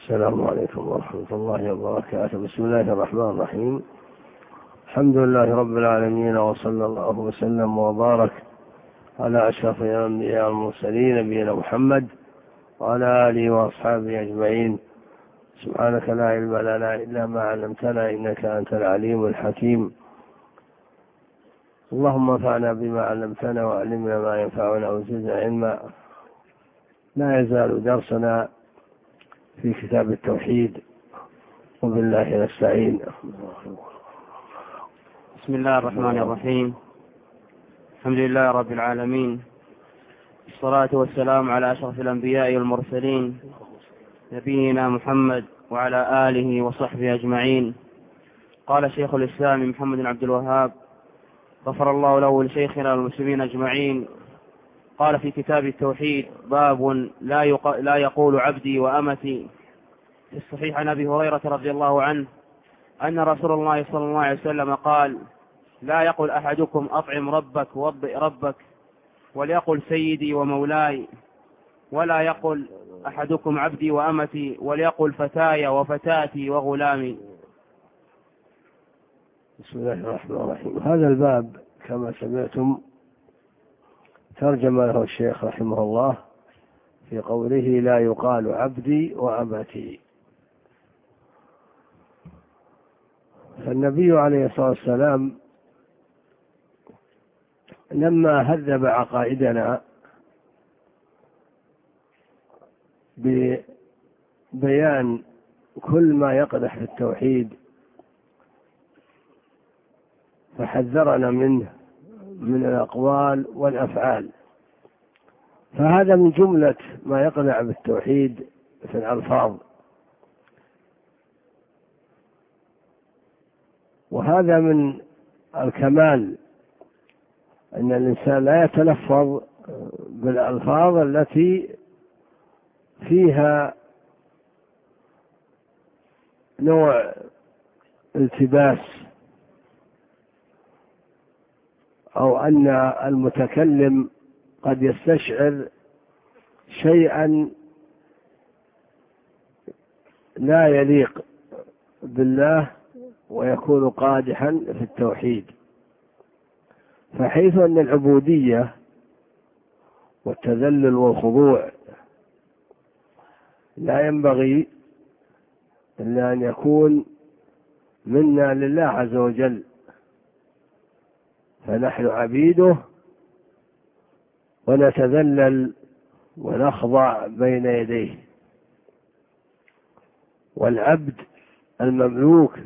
السلام عليكم ورحمة الله وبركاته. بسم الله الرحمن الرحيم. الحمد لله رب العالمين وصلى الله وسلم وبارك على أشرف الأنبياء والمرسلين نبينا محمد وعلى آله وأصحابه أجمعين. سبحانك لا علم لنا إلا ما علمتنا إنك أنت العليم الحكيم. اللهم انفعنا بما علمتنا وعلمنا ما ينفعنا وزدنا علما. لا يزال درسنا في كتاب التوحيد وبالله نستعين. بسم الله الرحمن الرحيم. الحمد لله رب العالمين. الصلاة والسلام على أشرف الأنبياء والمرسلين. نبينا محمد وعلى آله وصحبه أجمعين. قال شيخ الإسلام محمد بن عبد الوهاب غفر الله له ولشيخنا والمسلمين أجمعين. قال في كتاب التوحيد باب لا. لا يقول عبدي وأمتي في الصحيح عن أبي هريرة رضي الله عنه أن رسول الله صلى الله عليه وسلم قال لا يقل أحدكم أطعم ربك وضئ ربك وليقل سيدي ومولاي ولا يقل أحدكم عبدي وأمتي وليقل فتاي وفتاتي وغلامي بسم الله الرحمن الرحيم هذا الباب كما سمعتم ترجم له الشيخ رحمه الله في قوله لا يقال عبدي وأمتي. فالنبي عليه الصلاة والسلام لما هذب عقائدنا ببيان كل ما يقدح في التوحيد فحذرنا منه. من الأقوال والأفعال. فهذا من جملة ما يقنع بالتوحيد في الألفاظ. وهذا من الكمال أن الإنسان لا يتلفظ بالألفاظ التي فيها نوع التباس أو أن المتكلم قد يستشعر شيئا لا يليق بالله ويكون قادحا في التوحيد. فحيث أن العبودية والتذلل والخضوع لا ينبغي إلا أن يكون منا لله عز وجل فنحن عبيده ونتذلل ونخضع بين يديه. والعبد المملوك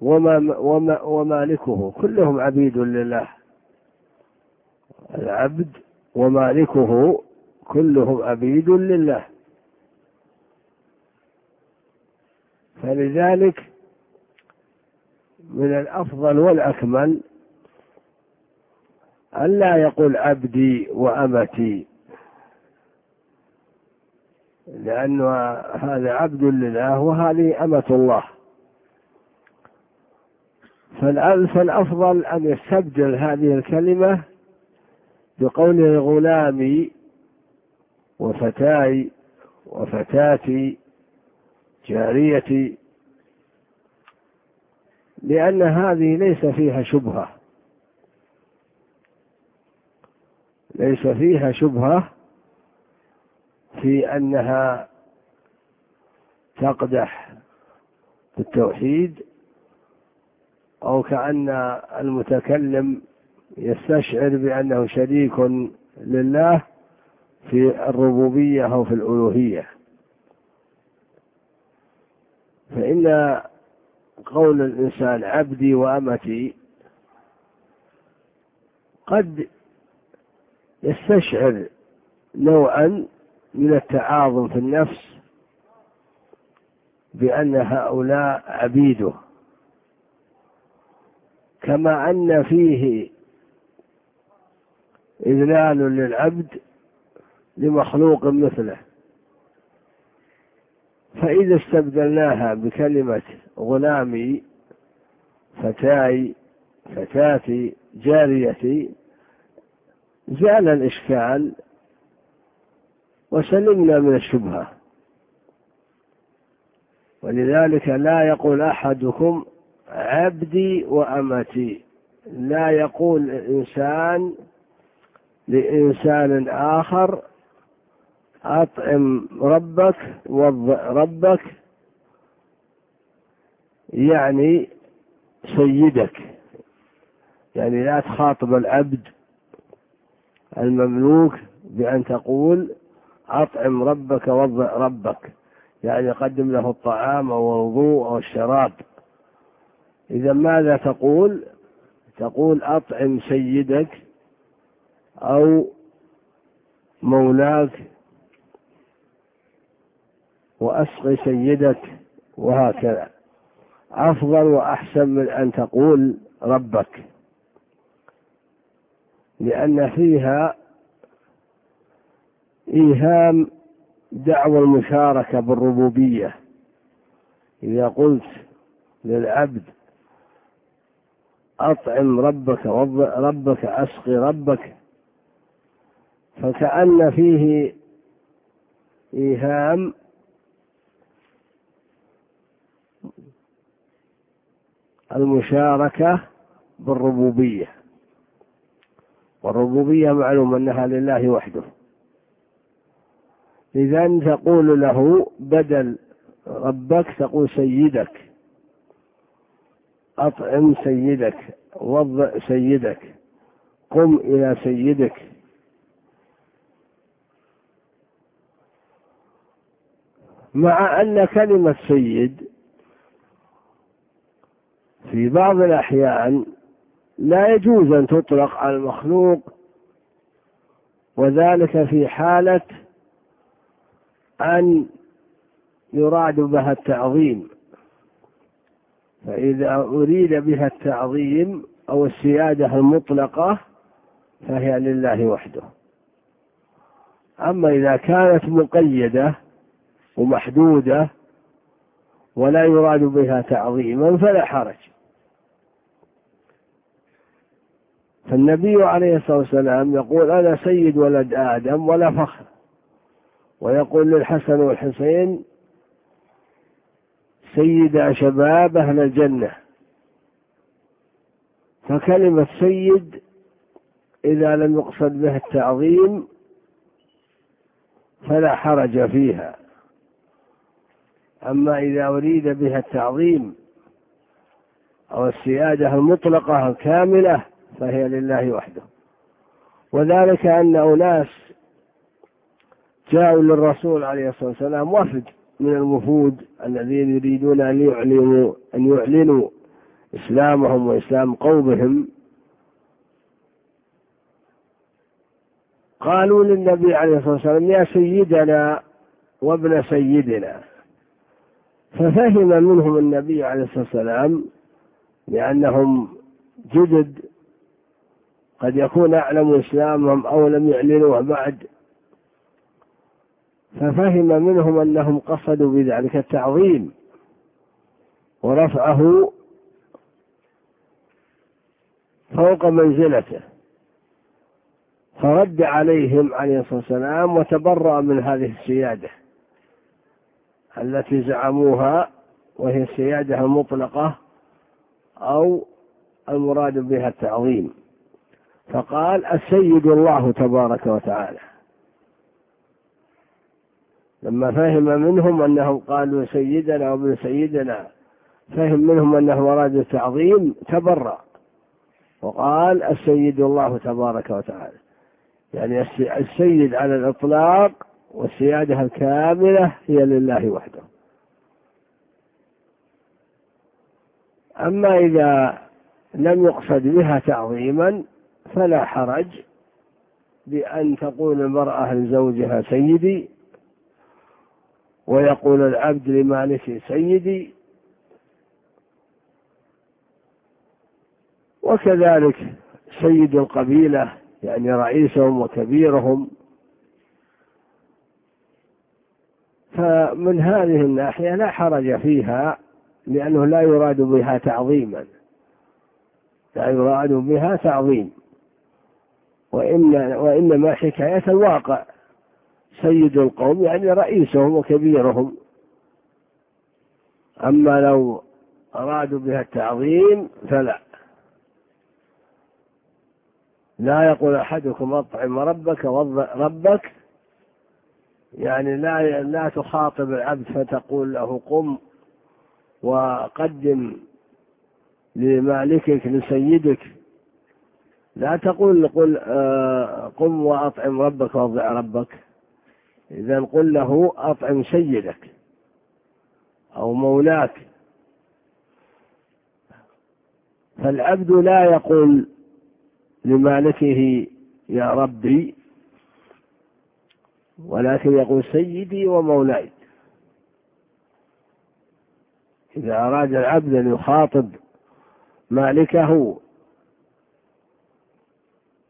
وما وما ومالكه كلهم عبيد لله. العبد ومالكه كلهم عبيد لله. فلذلك من الأفضل والأكمل ألا يقول عبدي وأمتي. لأن هذا عبد لله وهذه أمة الله. فالأفضل أن يستبدل هذه الكلمة بقوله غلامي وفتاي وفتاتي جاريتي لأن هذه ليس فيها شبهة. ليس فيها شبهة في أنها تقدح في التوحيد أو كأن المتكلم يستشعر بأنه شريك لله في الربوبية أو في الألوهية. فإن قول الإنسان عبدي وأمتي قد يستشعر نوعا من التعاظم في النفس بأن هؤلاء عبيده كما أن فيه إذلال للعبد لمخلوق مثله. فإذا استبدلناها بكلمة غلامي فتاي فتاتي جاريتي زال الإشكال وسلمنا من الشبهة. ولذلك لا يقول أحدكم عبدي وأمتي. لا يقول إنسان لإنسان آخر أطعم ربك وضع ربك يعني سيدك. يعني لا تخاطب العبد المملوك بأن تقول أطعم ربك وضع ربك. يعني قدم له الطعام أو الوضوء أو الشراب. إذا ماذا تقول؟ تقول أطعم سيدك أو مولاك وأسقي سيدك وهكذا. أفضل وأحسن من أن تقول ربك. لأن فيها إيهام دعوى المشاركة بالربوبية. إذا قلت للعبد أطعم ربك ربك أسقي ربك فكأن فيه إيهام المشاركة بالربوبية. والربوبية معلوم أنها لله وحده. إذا تقول له بدل ربك تقول سيدك. أطعم سيدك. وضع سيدك. قم إلى سيدك. مع أن كلمة سيد في بعض الأحيان لا يجوز أن تطلق على المخلوق وذلك في حالة أن يراد بها التعظيم. فإذا أريد بها التعظيم أو السيادة المطلقة فهي لله وحده. أما إذا كانت مقيدة ومحدودة ولا يراد بها تعظيما فلا حرج. فالنبي عليه الصلاة والسلام يقول أنا سيد ولد آدم ولا فخر. ويقول للحسن والحسين سيد شباب أهل الجنة. فكلمة سيد إذا لم يقصد بها التعظيم فلا حرج فيها. أما إذا أريد بها التعظيم أو السيادة المطلقة الكاملة فهي لله وحده. وذلك أن أناس جاءوا للرسول عليه الصلاة والسلام وفد من الوفود الذين يريدون أن يعلنوا أن يعلنوا إسلامهم وإسلام قومهم. قالوا للنبي عليه الصلاة والسلام يا سيدنا وابن سيدنا. ففهم منهم النبي عليه الصلاة والسلام لأنهم جدد قد يكون أعلموا إسلامهم أو لم يعلنوه بعد. ففهم منهم أنهم قصدوا بذلك التعظيم ورفعه فوق منزلته. فرد عليهم عليه الصلاة والسلام وتبرأ من هذه السيادة التي زعموها وهي السيادة المطلقة أو المراد بها التعظيم. فقال السيد الله تبارك وتعالى. لما فهم منهم أنهم قالوا سيدنا وابن سيدنا فهم منهم أنه أراد التعظيم تبرأ. وقال السيد الله تبارك وتعالى. يعني السيد على الإطلاق والسيادة الكاملة هي لله وحده. أما إذا لم يقصد بها تعظيما فلا حرج بأن تقول المرأة لزوجها سيدي ويقول العبد لمالك سيدي وكذلك سيد القبيلة يعني رئيسهم وكبيرهم فمن هذه الناحية لا حرج فيها لأنه لا يراد بها تعظيما لا يراد بها تعظيم وإن وإنما حكاية الواقع. سيد القوم يعني رئيسهم وكبيرهم. أما لو أرادوا بها التعظيم فلا. لا يقول أحدكم أطعم ربك وضع ربك. يعني لا لا تخاطب العبد فتقول له قم وقدم لمالكك لسيدك. لا تقول قل آه، قم وأطعم ربك وضع ربك. إذا قل له أطعم سيدك أو مولاك. فالعبد لا يقول لمالكه يا ربي ولكن يقول سيدي ومولاي. إذا أراد العبد أن يخاطب مالكه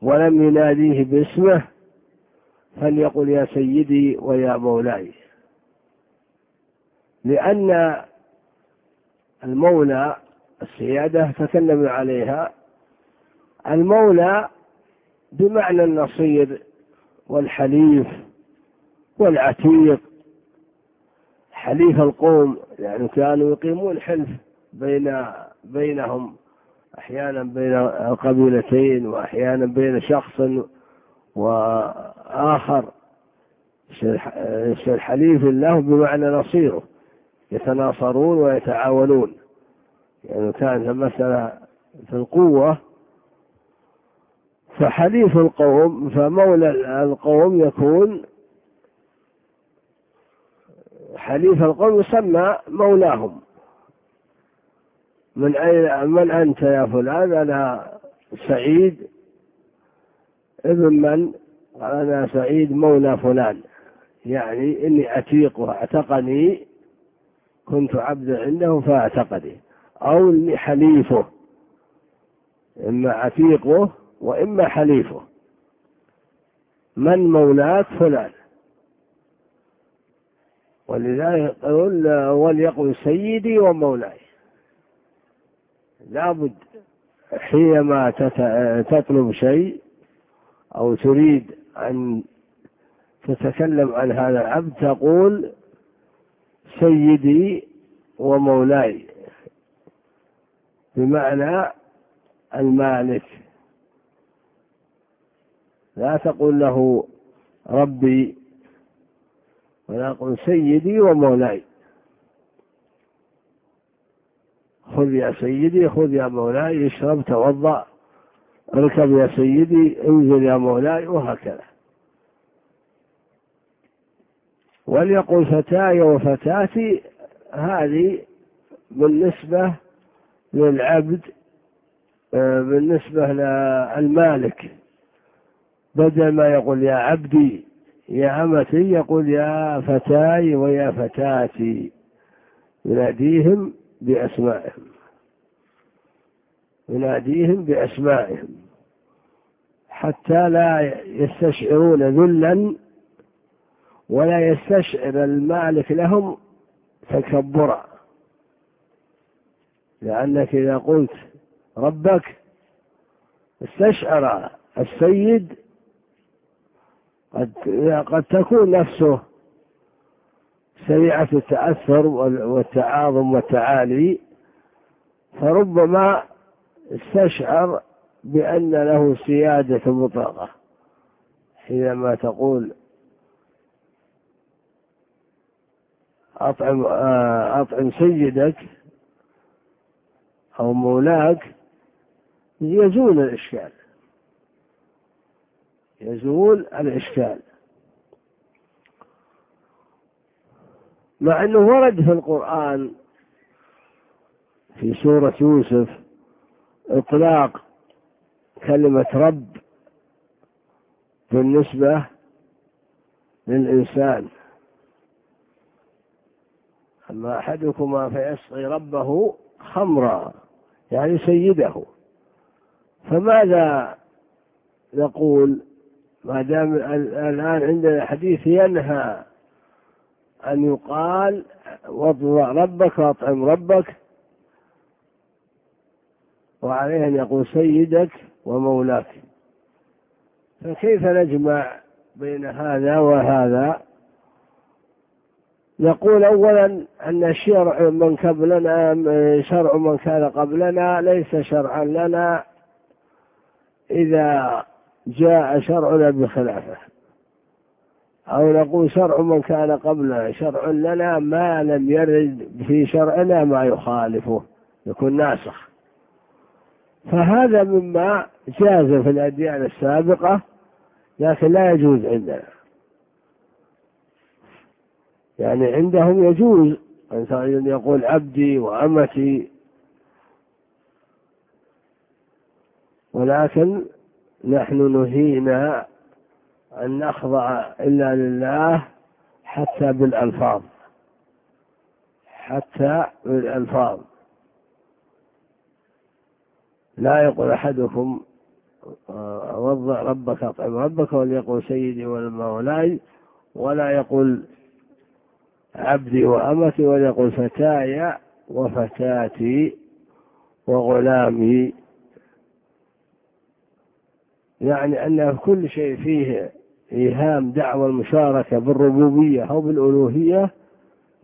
ولم يناديه باسمه فليقل يا سيدي ويا مولاي. لأن المولى السيادة تكلم عليها المولى بمعنى النصير والحليف والعتيق. حليف القوم يعني كانوا يقيمون حلف بين بينهم. أحيانا بين القبيلتين وأحيانا بين شخص وآخر. حليف له بمعنى نصيره. يتناصرون ويتعاونون. يعني كانت المسألة في القوة. فحليف القوم فمولى القوم يكون حليف القوم يسمى مولاهم من أين من أنت يا فلان؟ أنا سعيد ابن من؟ قال أنا سعيد مولى فلان. يعني إني عتيق وأعتقني كنت عبدا عنده فأعتقني. أو إني حليفه. إما عتيقه وإما حليفه. من مولاك فلان؟ ولذلك يقول وليقل سيدي ومولاي. لابد حينما تطلب شيء أو تريد أن تتكلم عن هذا العبد تقول سيدي ومولاي بمعنى المالك. لا تقول له ربي ولا قل سيدي ومولاي. خذ يا سيدي خذ يا مولاي اشرب توضأ. اركب يا سيدي انزل يا مولاي وهكذا. وليقل فتاي وفتاتي هذه بالنسبة للعبد آه، بالنسبة للمالك. بدل ما يقول يا عبدي يا أمتي يقول يا فتاي ويا فتاتي. يناديهم بأسمائهم. يناديهم بأسمائهم. حتى لا يستشعرون ذلا ولا يستشعر المالك لهم تكبرا. لأنك إذا قلت ربك استشعر السيد قد قد تكون نفسه سريعة التأثر والتعاظم والتعالي فربما استشعر بأن له سيادة مطلقة. حينما تقول أطعم أطعم سيدك أو مولاك يزول الإشكال. يزول الإشكال. مع أنه ورد في القرآن في سورة يوسف إطلاق كلمة رب بالنسبة للإنسان. أما أحدكما فيسقي ربه خمرا يعني سيده. فماذا نقول ما دام الآن عندنا حديث ينهى أن يقال واضع ربك واطعم ربك وعليه أن يقول سيدك ومولاك. فكيف نجمع بين هذا وهذا؟ نقول أولا أن شرع من قبلنا شرع من كان قبلنا ليس شرعا لنا إذا جاء شرعنا بخلافه. أو نقول شرع من كان قبلنا شرع لنا ما لم يرد في شرعنا ما يخالفه يكون ناسخ. فهذا مما جاز في الأديان السابقة لكن لا يجوز عندنا. يعني عندهم يجوز أن يقول عبدي وأمتي ولكن نحن نهينا أن نخضع إلا لله حتى بالألفاظ. حتى بالألفاظ. لا يقول أحدكم وضع ربك أطعم ربك وليقول سيدي والمولاي ولا يقول عبدي وأمتي وليقول فتاي وفتاتي وغلامي. يعني أن كل شيء فيه إيهام دعوى المشاركة بالربوبية أو بالألوهية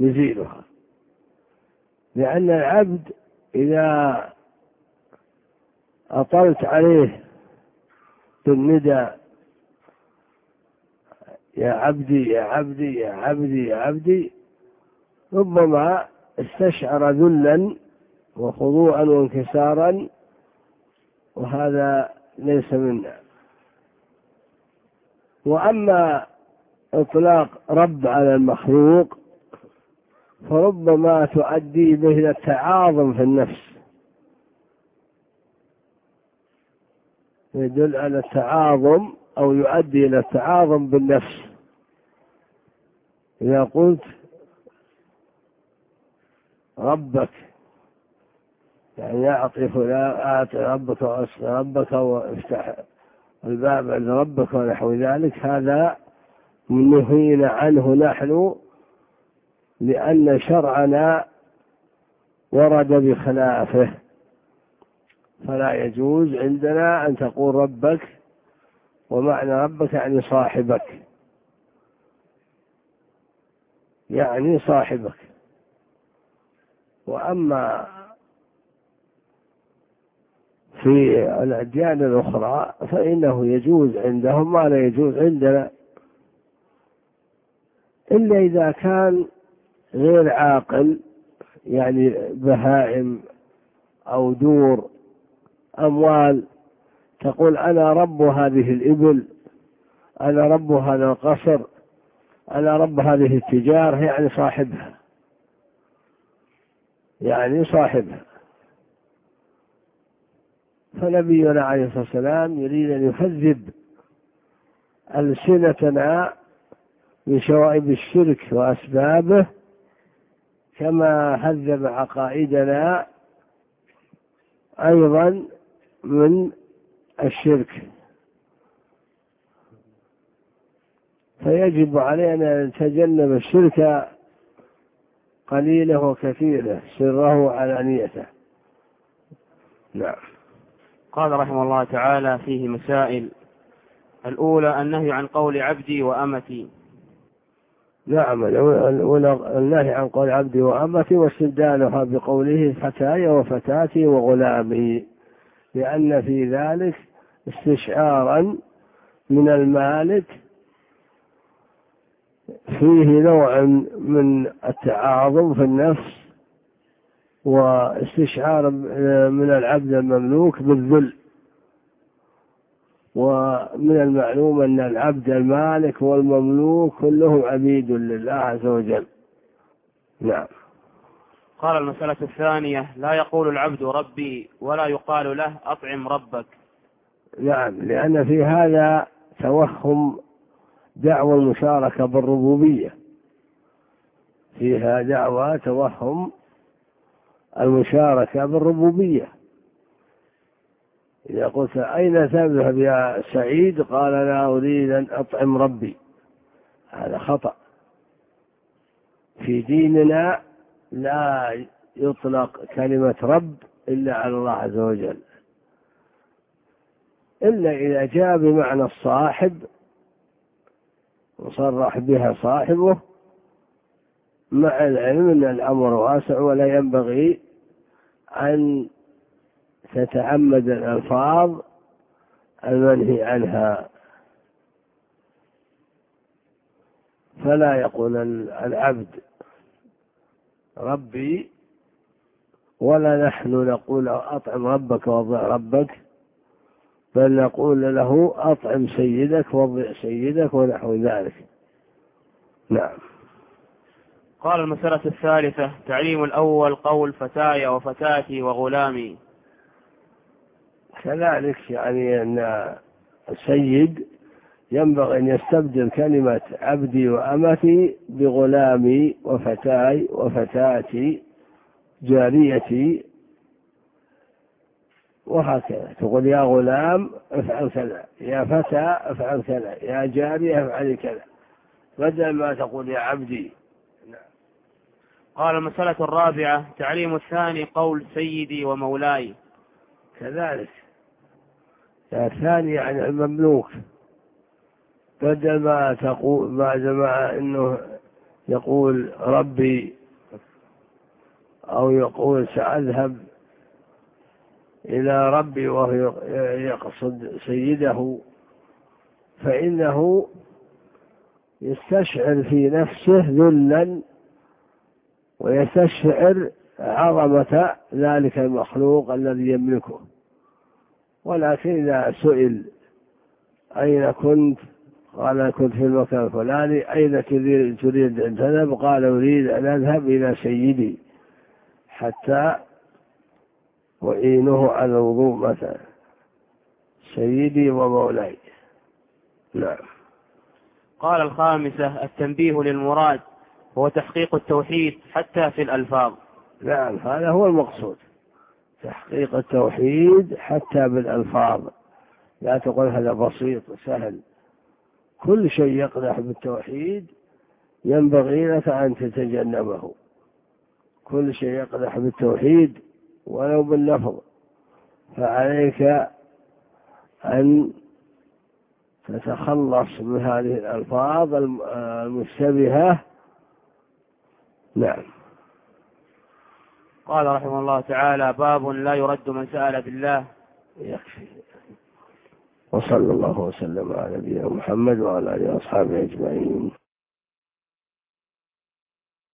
يزيلها. لأن العبد إذا أطلت عليه بالندى يا عبدي يا عبدي يا عبدي يا عبدي ربما استشعر ذلا وخضوعا وانكسارا وهذا ليس منا. وأما إطلاق رب على المخلوق فربما تؤدي به إلى التعاظم في النفس. يدل على التعاظم أو يؤدي إلى التعاظم بالنفس. إذا قلت ربك يعني أعطي فلان أعطي ربك وأسق ربك وافتح الباب عند ربك ونحو ذلك. هذا نهينا عنه نحن لأن شرعنا ورد بخلافه. فلا يجوز عندنا أن تقول ربك ومعنى ربك يعني صاحبك. يعني صاحبك. وأما في الأديان الأخرى فإنه يجوز عندهم ما لا يجوز عندنا. إلا إذا كان غير عاقل يعني بهائم أو دور أموال تقول أنا رب هذه الإبل أنا رب هذا القصر أنا رب هذه التجارة يعني صاحبها. يعني صاحبها. فنبينا عليه الصلاة والسلام يريد أن يهذب ألسنتنا من شوائب الشرك وأسبابه كما هذب عقائدنا أيضا من الشرك. فيجب علينا أن نتجنب الشرك قليله وكثيره سره وعلانيته. نعم. قال رحمه الله تعالى فيه مسائل. الأولى النهي عن قول عبدي وأمتي. نعم النهي عن قول عبدي وأمتي واستبدالها بقوله فتاي وفتاتي وغلامي لأن في ذلك استشعارا من المالك فيه نوع من التعاظم في النفس واستشعار من العبد المملوك بالذل ومن المعلوم أن العبد المالك والمملوك كلهم عبيد لله عز وجل. نعم. قال المسألة الثانية لا يقول العبد ربي ولا يقال له أطعم ربك. نعم لأن في هذا توهم دعوى المشاركة بالربوبية. فيها دعوى توهم المشاركة بالربوبية. إذا قلت أين تذهب يا سعيد؟ قال لا أريد أن أطعم ربي. هذا خطأ. في ديننا لا يطلق كلمة رب إلا على الله عز وجل. إلا إذا جاء بمعنى الصاحب وصرح بها صاحبه مع العلم أن الأمر واسع ولا ينبغي أن تتعمد الألفاظ المنهي عنها. فلا يقول العبد ربي ولا نحن نقول أطعم ربك وضع ربك بل نقول له أطعم سيدك وضع سيدك ونحو ذلك. نعم. قال المسألة الثالثة تعليم الأول قول فتاي وفتاتي وغلامي. كذلك يعني أن السيد ينبغي أن يستبدل كلمة عبدي وأمتي بغلامي وفتاي وفتاتي جاريتي وهكذا. تقول يا غلام افعل كذا يا فتى افعل كذا يا جارية افعل كذا. بدل ما تقول يا عبدي قال المسألة الرابعة تعليم الثاني قول سيدي ومولاي. كذلك. الثاني يعني المملوك. بدل ما تقول ما إنه يقول ربي أو يقول سأذهب إلى ربي وهو يقصد سيده فإنه يستشعر في نفسه ذلا ويستشعر عظمة ذلك المخلوق الذي يملكه. ولكن إذا سئل أين كنت؟ قال كنت في المكان الفلاني. أين تريد أن تذهب؟ قال أريد أن أذهب إلى سيدي حتى أعينه على الوضوء مثلا. سيدي ومولاي. نعم. قال الخامسة التنبيه للمراد. هو تحقيق التوحيد حتى في الألفاظ. نعم هذا هو المقصود. تحقيق التوحيد حتى بالألفاظ. لا تقول هذا بسيط سهل كل شيء يقدح بالتوحيد ينبغي لك أن تتجنبه. كل شيء يقدح بالتوحيد ولو باللفظ. فعليك أن تتخلص من هذه الألفاظ المشتبهة نعم. قال رحمه الله تعالى باب لا يرد من سأل بالله. يكفي وصلى الله وسلم على نبينا محمد وعلى آله وأصحابه أجمعين.